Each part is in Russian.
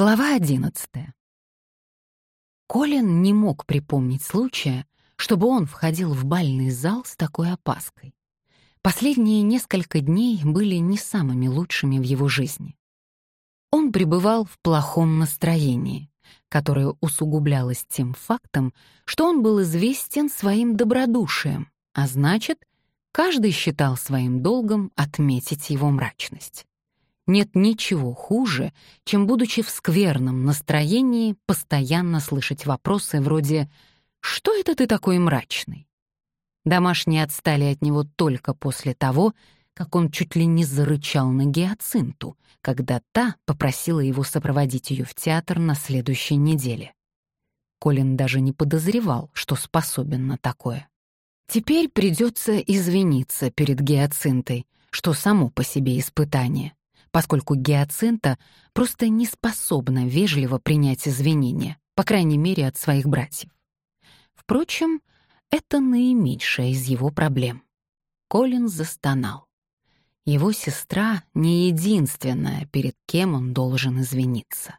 Глава одиннадцатая. Колин не мог припомнить случая, чтобы он входил в бальный зал с такой опаской. Последние несколько дней были не самыми лучшими в его жизни. Он пребывал в плохом настроении, которое усугублялось тем фактом, что он был известен своим добродушием, а значит, каждый считал своим долгом отметить его мрачность. Нет ничего хуже, чем, будучи в скверном настроении, постоянно слышать вопросы вроде «Что это ты такой мрачный?». Домашние отстали от него только после того, как он чуть ли не зарычал на гиацинту, когда та попросила его сопроводить ее в театр на следующей неделе. Колин даже не подозревал, что способен на такое. Теперь придется извиниться перед гиацинтой, что само по себе испытание поскольку гиацинта просто не способна вежливо принять извинения, по крайней мере, от своих братьев. Впрочем, это наименьшая из его проблем. Колин застонал. Его сестра не единственная, перед кем он должен извиниться.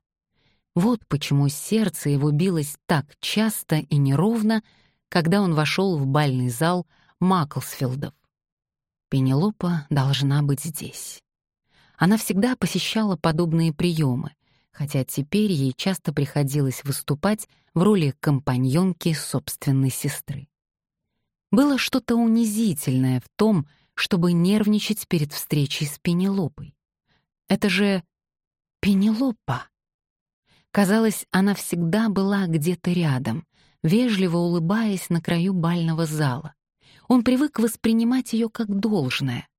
Вот почему сердце его билось так часто и неровно, когда он вошел в бальный зал Маклсфилдов. Пенелопа должна быть здесь. Она всегда посещала подобные приемы, хотя теперь ей часто приходилось выступать в роли компаньонки собственной сестры. Было что-то унизительное в том, чтобы нервничать перед встречей с Пенелопой. Это же Пенелопа. Казалось, она всегда была где-то рядом, вежливо улыбаясь на краю бального зала. Он привык воспринимать ее как должное,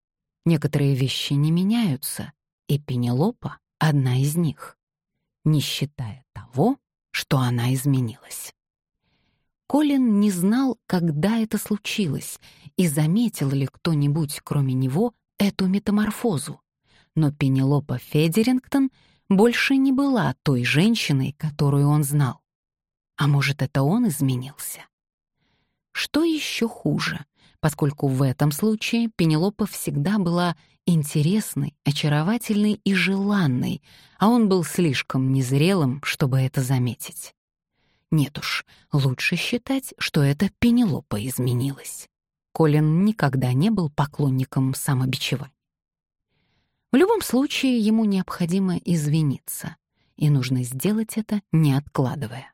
Некоторые вещи не меняются, и Пенелопа — одна из них, не считая того, что она изменилась. Колин не знал, когда это случилось, и заметил ли кто-нибудь, кроме него, эту метаморфозу. Но Пенелопа Федерингтон больше не была той женщиной, которую он знал. А может, это он изменился? Что еще хуже, поскольку в этом случае Пенелопа всегда была интересной, очаровательной и желанной, а он был слишком незрелым, чтобы это заметить. Нет уж, лучше считать, что это Пенелопа изменилась. Колин никогда не был поклонником самобичевания. В любом случае ему необходимо извиниться, и нужно сделать это, не откладывая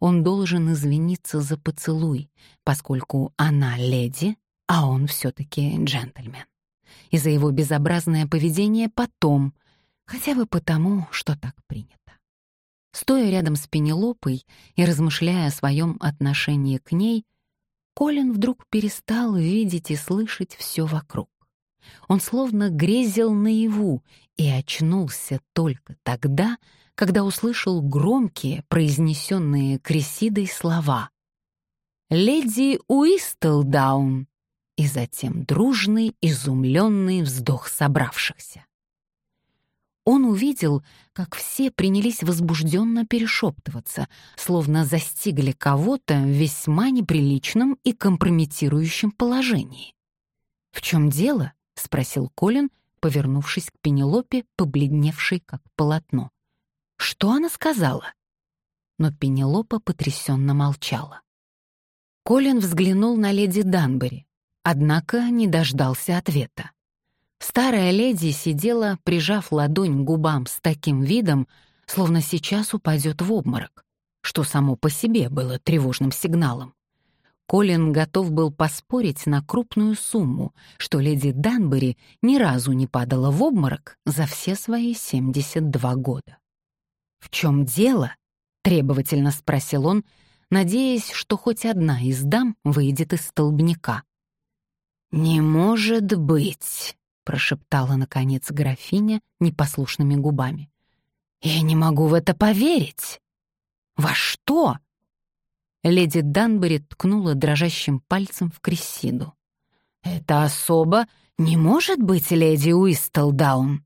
он должен извиниться за поцелуй, поскольку она леди, а он все-таки джентльмен. И за его безобразное поведение потом, хотя бы потому, что так принято. Стоя рядом с Пенелопой и размышляя о своем отношении к ней, Колин вдруг перестал видеть и слышать все вокруг. Он словно грезил наяву и очнулся только тогда, когда услышал громкие, произнесенные Крисидой слова «Леди Уистлдаун!» и затем дружный, изумленный вздох собравшихся. Он увидел, как все принялись возбужденно перешептываться, словно застигли кого-то в весьма неприличном и компрометирующем положении. «В чем дело?» — спросил Колин, повернувшись к Пенелопе, побледневшей как полотно. Что она сказала? Но Пенелопа потрясенно молчала. Колин взглянул на леди Данбери, однако не дождался ответа. Старая леди сидела, прижав ладонь к губам с таким видом, словно сейчас упадет в обморок, что само по себе было тревожным сигналом. Колин готов был поспорить на крупную сумму, что леди Данбери ни разу не падала в обморок за все свои 72 года. «В чем дело?» — требовательно спросил он, надеясь, что хоть одна из дам выйдет из столбняка. «Не может быть!» — прошептала, наконец, графиня непослушными губами. «Я не могу в это поверить!» «Во что?» Леди Данбери ткнула дрожащим пальцем в Крессиду. «Это особо не может быть леди Уистлдаун!»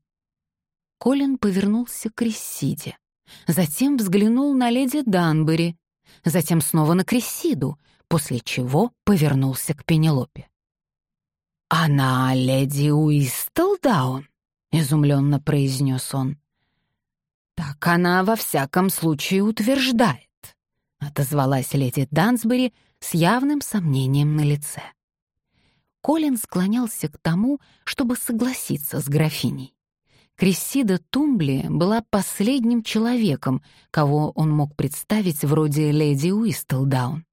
Колин повернулся к Крессиде затем взглянул на леди Данбери, затем снова на Крессиду, после чего повернулся к Пенелопе. «Она леди Уистлдаун», — изумленно произнес он. «Так она во всяком случае утверждает», — отозвалась леди Дансбери с явным сомнением на лице. Колин склонялся к тому, чтобы согласиться с графиней. Крессида Тумбли была последним человеком, кого он мог представить вроде леди Уистлдаун.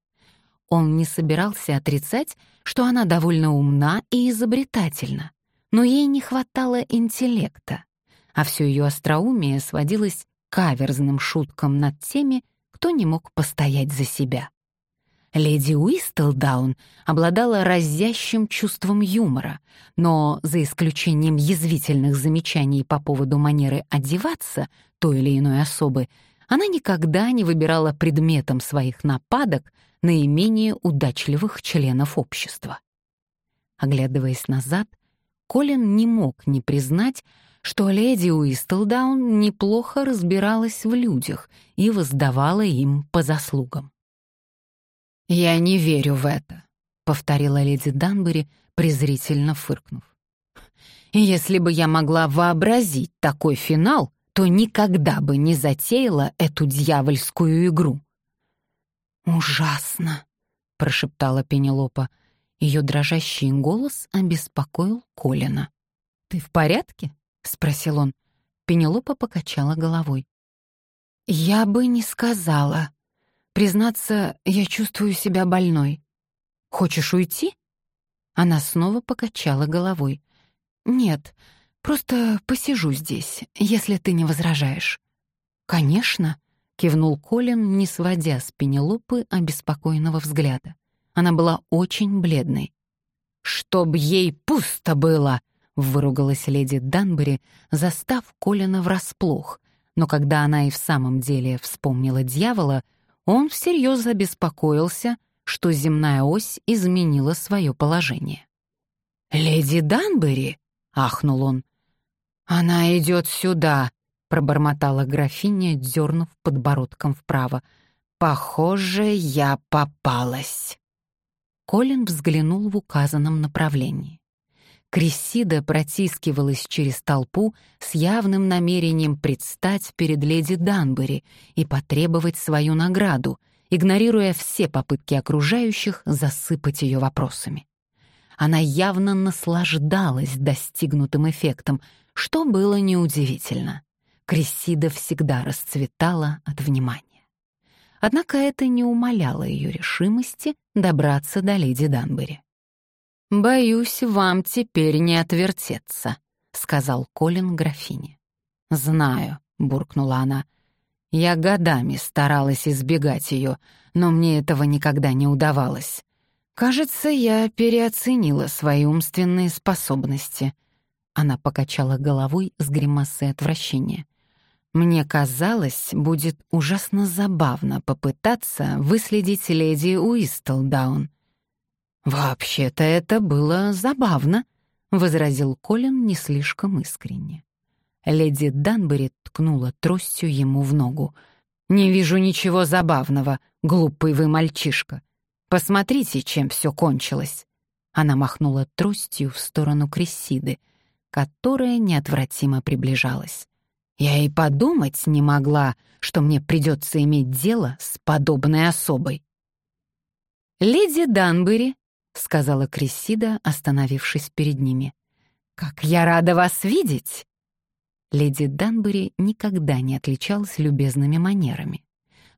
Он не собирался отрицать, что она довольно умна и изобретательна, но ей не хватало интеллекта, а все ее остроумие сводилось к каверзным шуткам над теми, кто не мог постоять за себя. Леди Уистлдаун обладала разящим чувством юмора, но, за исключением язвительных замечаний по поводу манеры одеваться той или иной особы, она никогда не выбирала предметом своих нападок наименее удачливых членов общества. Оглядываясь назад, Колин не мог не признать, что леди Уистлдаун неплохо разбиралась в людях и воздавала им по заслугам. «Я не верю в это», — повторила леди Данбери, презрительно фыркнув. «Если бы я могла вообразить такой финал, то никогда бы не затеяла эту дьявольскую игру». «Ужасно», — прошептала Пенелопа. Ее дрожащий голос обеспокоил Колина. «Ты в порядке?» — спросил он. Пенелопа покачала головой. «Я бы не сказала», Признаться, я чувствую себя больной. Хочешь уйти? Она снова покачала головой. Нет, просто посижу здесь, если ты не возражаешь. Конечно, кивнул Колин, не сводя с Пенелопы обеспокоенного взгляда. Она была очень бледной. «Чтоб ей пусто было!» — выругалась леди Данбери, застав Колина врасплох. Но когда она и в самом деле вспомнила дьявола, он всерьез забеспокоился, что земная ось изменила свое положение. «Леди Данбери!» — ахнул он. «Она идет сюда!» — пробормотала графиня, дернув подбородком вправо. «Похоже, я попалась!» Колин взглянул в указанном направлении. Крессида протискивалась через толпу с явным намерением предстать перед леди Данбери и потребовать свою награду, игнорируя все попытки окружающих засыпать ее вопросами. Она явно наслаждалась достигнутым эффектом, что было неудивительно. Крессида всегда расцветала от внимания. Однако это не умаляло ее решимости добраться до леди Данбери. «Боюсь, вам теперь не отвертеться», — сказал Колин графине. «Знаю», — буркнула она. «Я годами старалась избегать ее, но мне этого никогда не удавалось. Кажется, я переоценила свои умственные способности». Она покачала головой с гримасой отвращения. «Мне казалось, будет ужасно забавно попытаться выследить леди Уистлдаун, «Вообще-то это было забавно», — возразил Колин не слишком искренне. Леди Данбери ткнула тростью ему в ногу. «Не вижу ничего забавного, глупый вы мальчишка. Посмотрите, чем все кончилось». Она махнула тростью в сторону Крессиды, которая неотвратимо приближалась. Я и подумать не могла, что мне придется иметь дело с подобной особой. Леди Данбери — сказала Крессида, остановившись перед ними. «Как я рада вас видеть!» Леди Данбери никогда не отличалась любезными манерами,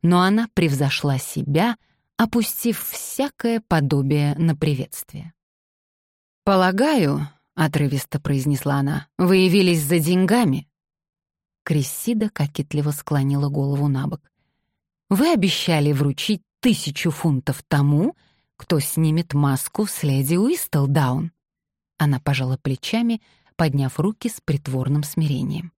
но она превзошла себя, опустив всякое подобие на приветствие. «Полагаю», — отрывисто произнесла она, — «вы явились за деньгами?» Крессида кокетливо склонила голову на бок. «Вы обещали вручить тысячу фунтов тому, кто снимет маску с леди Уистлдаун?» Она пожала плечами, подняв руки с притворным смирением.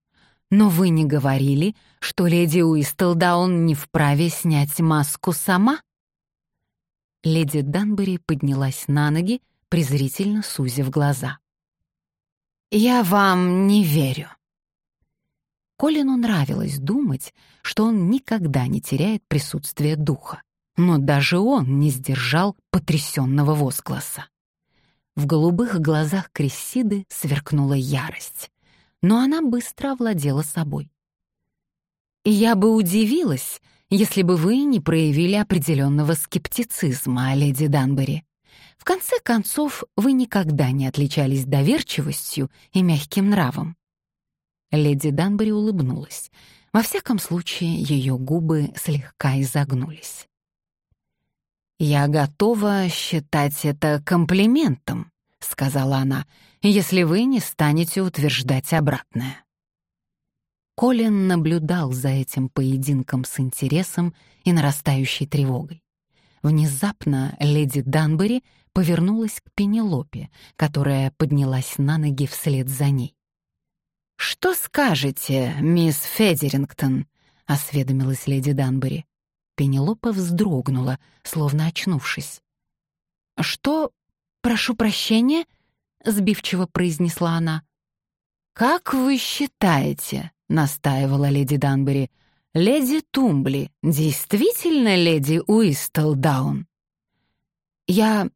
«Но вы не говорили, что леди Уистлдаун не вправе снять маску сама?» Леди Данбери поднялась на ноги, презрительно сузив глаза. «Я вам не верю». Колину нравилось думать, что он никогда не теряет присутствие духа но даже он не сдержал потрясенного возгласа. В голубых глазах Крессиды сверкнула ярость, но она быстро овладела собой. Я бы удивилась, если бы вы не проявили определенного скептицизма, леди Данбери. В конце концов, вы никогда не отличались доверчивостью и мягким нравом. Леди Данбери улыбнулась. Во всяком случае, ее губы слегка изогнулись. «Я готова считать это комплиментом», — сказала она, «если вы не станете утверждать обратное». Колин наблюдал за этим поединком с интересом и нарастающей тревогой. Внезапно леди Данбери повернулась к Пенелопе, которая поднялась на ноги вслед за ней. «Что скажете, мисс Федерингтон?» — осведомилась леди Данбери. Пенелопа вздрогнула, словно очнувшись. «Что? Прошу прощения?» — сбивчиво произнесла она. «Как вы считаете?» — настаивала леди Данбери. «Леди Тумбли действительно леди Уистелдаун?» «Я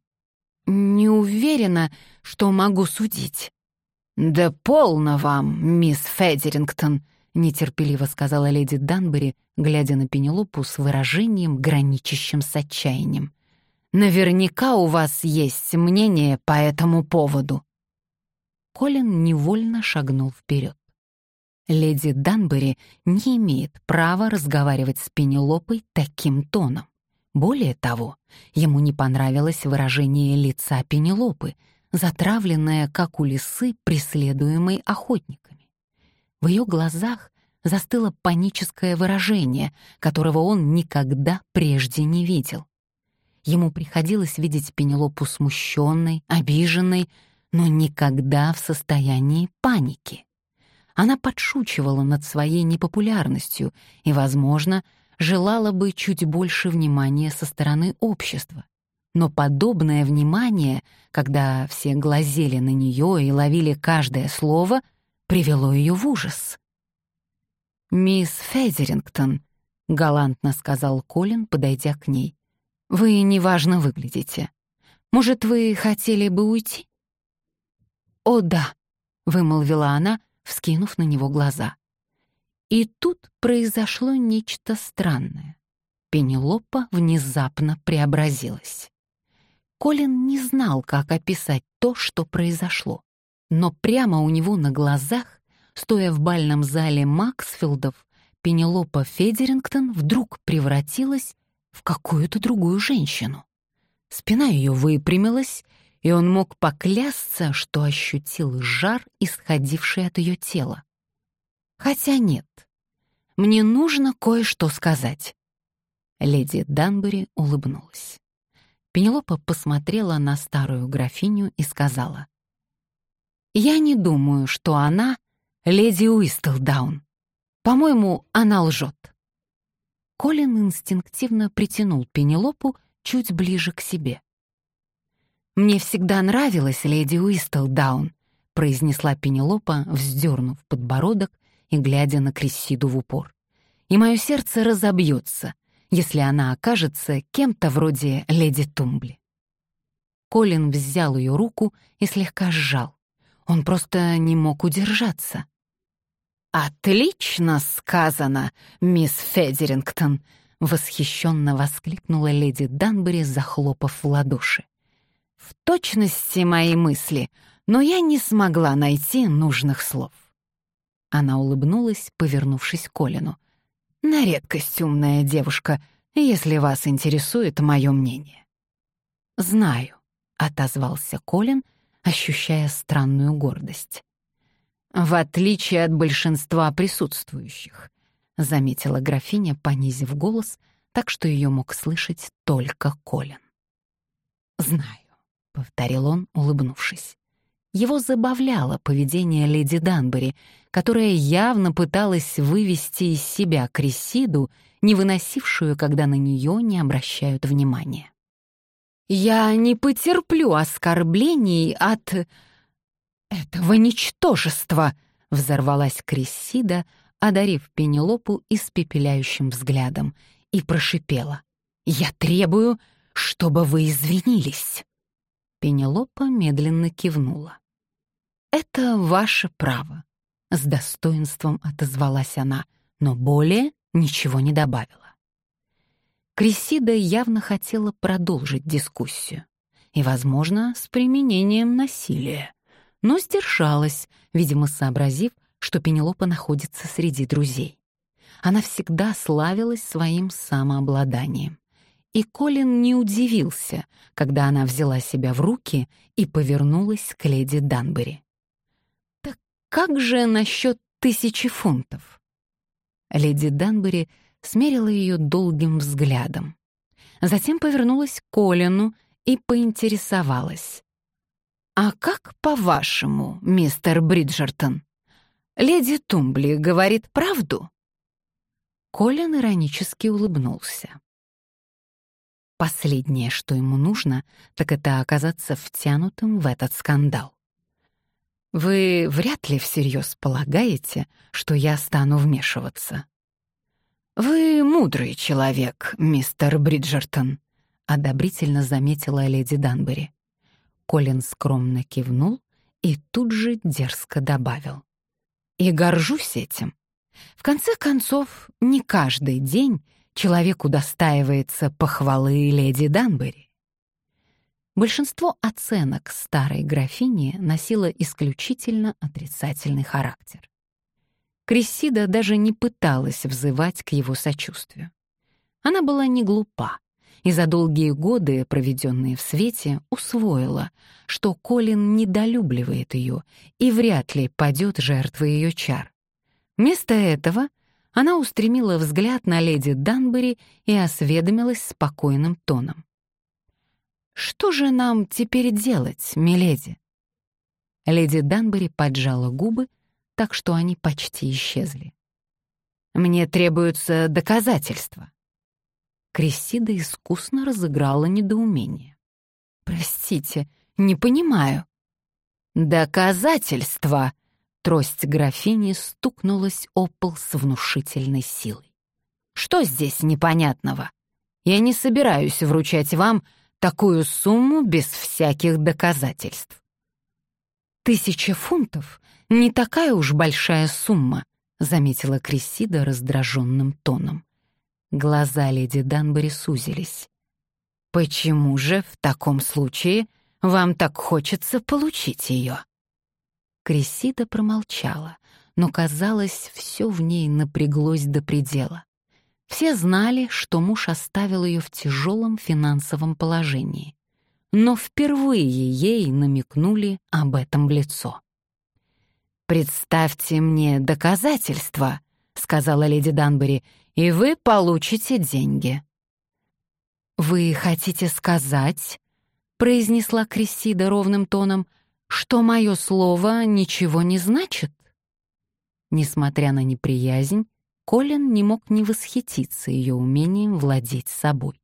не уверена, что могу судить». «Да полно вам, мисс Федерингтон», — нетерпеливо сказала леди Данбери, глядя на Пенелопу с выражением, граничащим с отчаянием. «Наверняка у вас есть мнение по этому поводу». Колин невольно шагнул вперед. Леди Данбери не имеет права разговаривать с Пенелопой таким тоном. Более того, ему не понравилось выражение лица Пенелопы, затравленное, как у лисы, преследуемой охотниками. В ее глазах застыло паническое выражение, которого он никогда прежде не видел. Ему приходилось видеть Пенелопу смущенной, обиженной, но никогда в состоянии паники. Она подшучивала над своей непопулярностью и, возможно, желала бы чуть больше внимания со стороны общества. Но подобное внимание, когда все глазели на нее и ловили каждое слово, привело ее в ужас. «Мисс Федерингтон», — галантно сказал Колин, подойдя к ней, — «вы неважно выглядите. Может, вы хотели бы уйти?» «О, да», — вымолвила она, вскинув на него глаза. И тут произошло нечто странное. Пенелопа внезапно преобразилась. Колин не знал, как описать то, что произошло. Но прямо у него на глазах, стоя в бальном зале Максфилдов, Пенелопа Федерингтон вдруг превратилась в какую-то другую женщину. Спина ее выпрямилась, и он мог поклясться, что ощутил жар, исходивший от ее тела. Хотя нет, мне нужно кое-что сказать. Леди Данбери улыбнулась. Пенелопа посмотрела на старую графиню и сказала. «Я не думаю, что она леди Уистлдаун. По-моему, она лжет». Колин инстинктивно притянул Пенелопу чуть ближе к себе. «Мне всегда нравилась леди Уистлдаун», произнесла Пенелопа, вздернув подбородок и глядя на Крессиду в упор. «И мое сердце разобьется, если она окажется кем-то вроде леди Тумбли». Колин взял ее руку и слегка сжал. Он просто не мог удержаться. «Отлично сказано, мисс Федерингтон!» — восхищенно воскликнула леди Данбери, захлопав в ладоши. «В точности мои мысли, но я не смогла найти нужных слов». Она улыбнулась, повернувшись к Колину. «На редкость умная девушка, если вас интересует мое мнение». «Знаю», — отозвался Колин, ощущая странную гордость. «В отличие от большинства присутствующих», — заметила графиня, понизив голос, так что ее мог слышать только Колин. «Знаю», — повторил он, улыбнувшись. Его забавляло поведение леди Данбери, которая явно пыталась вывести из себя Крисиду, не выносившую, когда на нее не обращают внимания. «Я не потерплю оскорблений от этого ничтожества!» — взорвалась Крессида, одарив Пенелопу испепеляющим взглядом, и прошипела. «Я требую, чтобы вы извинились!» Пенелопа медленно кивнула. «Это ваше право», — с достоинством отозвалась она, «но более ничего не добавила. Крисида явно хотела продолжить дискуссию, и, возможно, с применением насилия, но сдержалась, видимо, сообразив, что Пенелопа находится среди друзей. Она всегда славилась своим самообладанием. И Колин не удивился, когда она взяла себя в руки и повернулась к леди Данбери. «Так как же насчет тысячи фунтов?» Леди Данбери смерила ее долгим взглядом. Затем повернулась к Колину и поинтересовалась. «А как по-вашему, мистер Бриджертон? Леди Тумбли говорит правду?» Колин иронически улыбнулся. Последнее, что ему нужно, так это оказаться втянутым в этот скандал. Вы вряд ли всерьез полагаете, что я стану вмешиваться. Вы мудрый человек, мистер Бриджертон, одобрительно заметила леди Данбери. Колин скромно кивнул и тут же дерзко добавил: "И горжусь этим. В конце концов, не каждый день человеку достаивается похвалы леди Данбери. Большинство оценок старой графини носило исключительно отрицательный характер. Крессида даже не пыталась взывать к его сочувствию. Она была не глупа и за долгие годы, проведенные в свете, усвоила, что Колин недолюбливает ее и вряд ли падет жертвой ее чар. Вместо этого она устремила взгляд на леди Данбери и осведомилась спокойным тоном. «Что же нам теперь делать, миледи?» Леди Данбери поджала губы, так что они почти исчезли. «Мне требуются доказательства». Крессида искусно разыграла недоумение. «Простите, не понимаю». «Доказательства!» Трость графини стукнулась о пол с внушительной силой. «Что здесь непонятного? Я не собираюсь вручать вам такую сумму без всяких доказательств». «Тысяча фунтов — не такая уж большая сумма», — заметила Крессида раздраженным тоном. Глаза леди Данбери сузились. «Почему же в таком случае вам так хочется получить ее?» Крисида промолчала, но, казалось, все в ней напряглось до предела. Все знали, что муж оставил ее в тяжелом финансовом положении. Но впервые ей намекнули об этом в лицо. «Представьте мне доказательства», — сказала леди Данбери, «и вы получите деньги». «Вы хотите сказать», — произнесла Крессида ровным тоном, что мое слово ничего не значит. Несмотря на неприязнь, Колин не мог не восхититься ее умением владеть собой.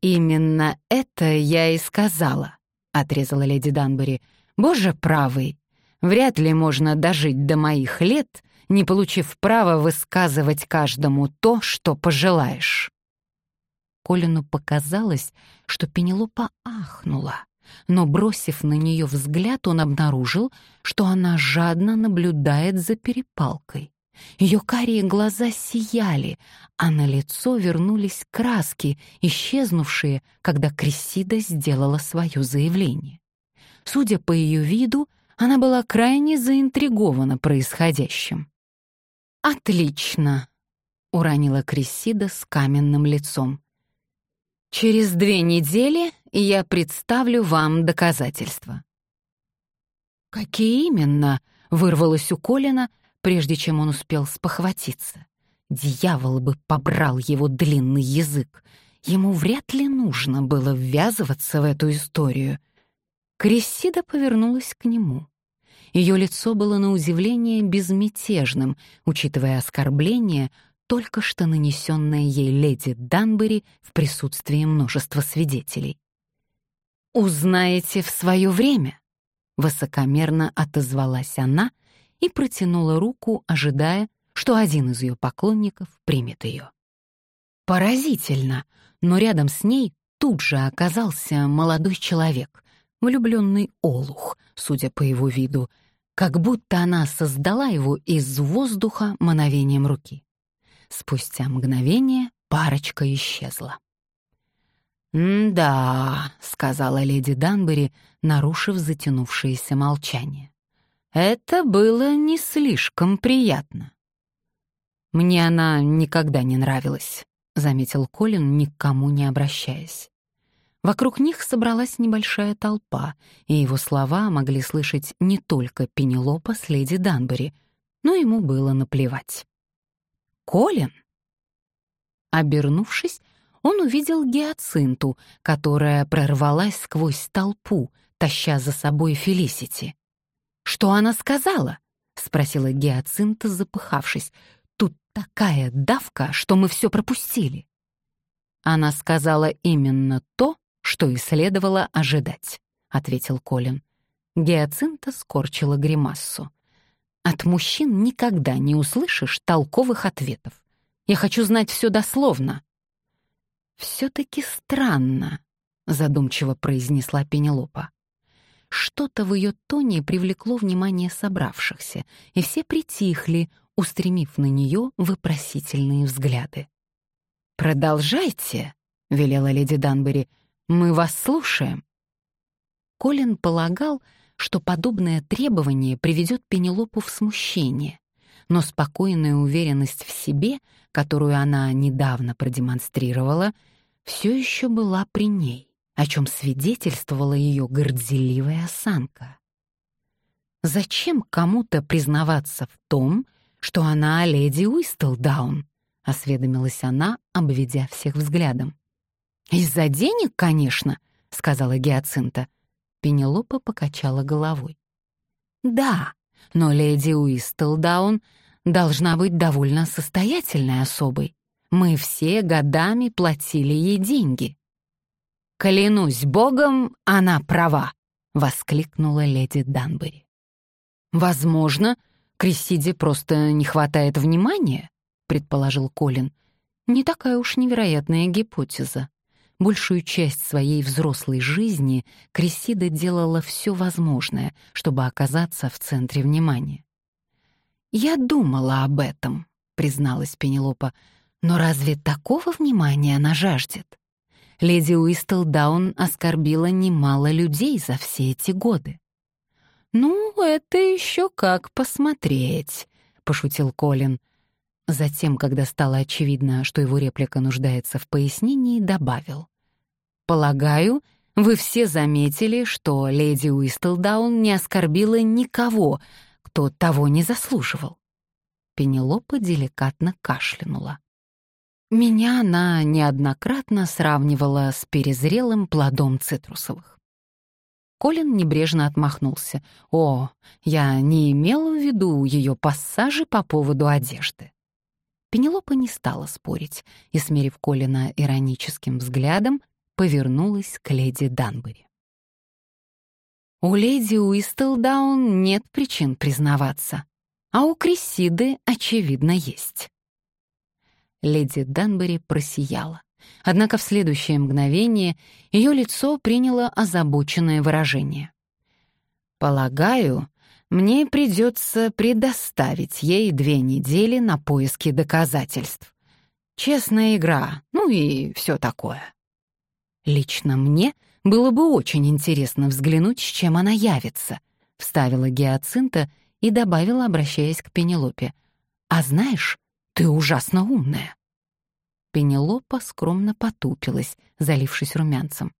«Именно это я и сказала», — отрезала леди Данбери. «Боже правый, вряд ли можно дожить до моих лет, не получив права высказывать каждому то, что пожелаешь». Колину показалось, что Пенелопа ахнула но, бросив на нее взгляд, он обнаружил, что она жадно наблюдает за перепалкой. Ее карие глаза сияли, а на лицо вернулись краски, исчезнувшие, когда Крессида сделала свое заявление. Судя по ее виду, она была крайне заинтригована происходящим. «Отлично!» — уронила Крессида с каменным лицом. «Через две недели я представлю вам доказательства». «Какие именно?» — вырвалось у Колина, прежде чем он успел спохватиться. Дьявол бы побрал его длинный язык. Ему вряд ли нужно было ввязываться в эту историю. Крессида повернулась к нему. Ее лицо было на удивление безмятежным, учитывая оскорбление, только что нанесенное ей леди Данбери в присутствии множества свидетелей. «Узнаете в свое время», — высокомерно отозвалась она и протянула руку, ожидая, что один из ее поклонников примет ее. Поразительно, но рядом с ней тут же оказался молодой человек, влюбленный олух, судя по его виду, как будто она создала его из воздуха мановением руки. Спустя мгновение парочка исчезла. «Да», — сказала леди Данбери, нарушив затянувшееся молчание. «Это было не слишком приятно». «Мне она никогда не нравилась», — заметил Колин, никому не обращаясь. Вокруг них собралась небольшая толпа, и его слова могли слышать не только Пенелопа с леди Данбери, но ему было наплевать. «Колин?» Обернувшись, он увидел гиацинту, которая прорвалась сквозь толпу, таща за собой Фелисити. «Что она сказала?» — спросила гиацинта, запыхавшись. «Тут такая давка, что мы все пропустили». Она сказала именно то, что и следовало ожидать, — ответил Колин. Гиацинта скорчила гримассу. От мужчин никогда не услышишь толковых ответов. Я хочу знать все дословно. «Все-таки странно», — задумчиво произнесла Пенелопа. Что-то в ее тоне привлекло внимание собравшихся, и все притихли, устремив на нее вопросительные взгляды. «Продолжайте», — велела леди Данбери, — «мы вас слушаем». Колин полагал, что подобное требование приведет Пенелопу в смущение, но спокойная уверенность в себе, которую она недавно продемонстрировала, все еще была при ней, о чем свидетельствовала ее горделивая осанка. «Зачем кому-то признаваться в том, что она леди Уистлдаун?» — осведомилась она, обведя всех взглядом. «Из-за денег, конечно», — сказала Гиацинта. Пенелопа покачала головой. «Да, но леди Уистлдаун должна быть довольно состоятельной особой. Мы все годами платили ей деньги». «Клянусь богом, она права», — воскликнула леди Данбери. «Возможно, Крессиде просто не хватает внимания», — предположил Колин. «Не такая уж невероятная гипотеза. Большую часть своей взрослой жизни Крессида делала все возможное, чтобы оказаться в центре внимания. «Я думала об этом», — призналась Пенелопа, «но разве такого внимания она жаждет?» Леди Уистлдаун оскорбила немало людей за все эти годы. «Ну, это еще как посмотреть», — пошутил Колин. Затем, когда стало очевидно, что его реплика нуждается в пояснении, добавил. Полагаю, вы все заметили, что леди Уистлдаун не оскорбила никого, кто того не заслуживал. Пенелопа деликатно кашлянула. Меня она неоднократно сравнивала с перезрелым плодом цитрусовых. Колин небрежно отмахнулся. «О, я не имела в виду ее пассажи по поводу одежды». Пенелопа не стала спорить и, смерив Колина ироническим взглядом, повернулась к леди Данбери. У леди Уистлдаун нет причин признаваться, а у Крисиды, очевидно, есть. Леди Данбери просияла. Однако в следующее мгновение ее лицо приняло озабоченное выражение. «Полагаю, мне придется предоставить ей две недели на поиски доказательств. Честная игра, ну и все такое». «Лично мне было бы очень интересно взглянуть, с чем она явится», — вставила Гиацинта и добавила, обращаясь к Пенелопе. «А знаешь, ты ужасно умная». Пенелопа скромно потупилась, залившись румянцем.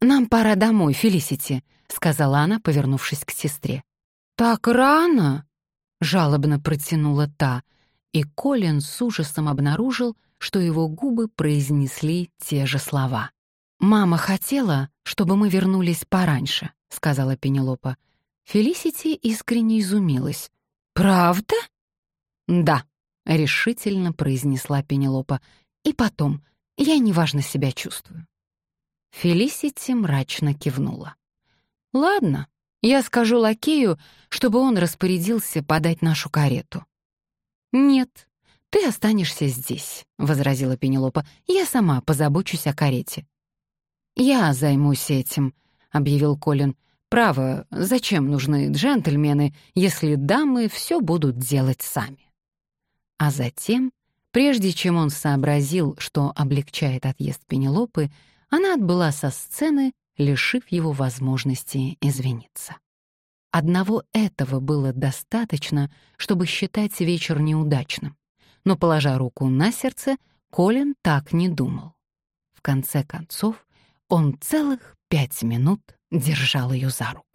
«Нам пора домой, Фелисити», — сказала она, повернувшись к сестре. «Так рано?» — жалобно протянула та, и Колин с ужасом обнаружил, что его губы произнесли те же слова. «Мама хотела, чтобы мы вернулись пораньше», — сказала Пенелопа. Фелисити искренне изумилась. «Правда?» «Да», — решительно произнесла Пенелопа. «И потом, я неважно себя чувствую». Фелисити мрачно кивнула. «Ладно, я скажу лакею, чтобы он распорядился подать нашу карету». «Нет, «Ты останешься здесь», — возразила Пенелопа. «Я сама позабочусь о карете». «Я займусь этим», — объявил Колин. «Право, зачем нужны джентльмены, если дамы все будут делать сами?» А затем Прежде чем он сообразил, что облегчает отъезд Пенелопы, она отбыла со сцены, лишив его возможности извиниться. Одного этого было достаточно, чтобы считать вечер неудачным. Но, положа руку на сердце, Колин так не думал. В конце концов, он целых пять минут держал ее за руку.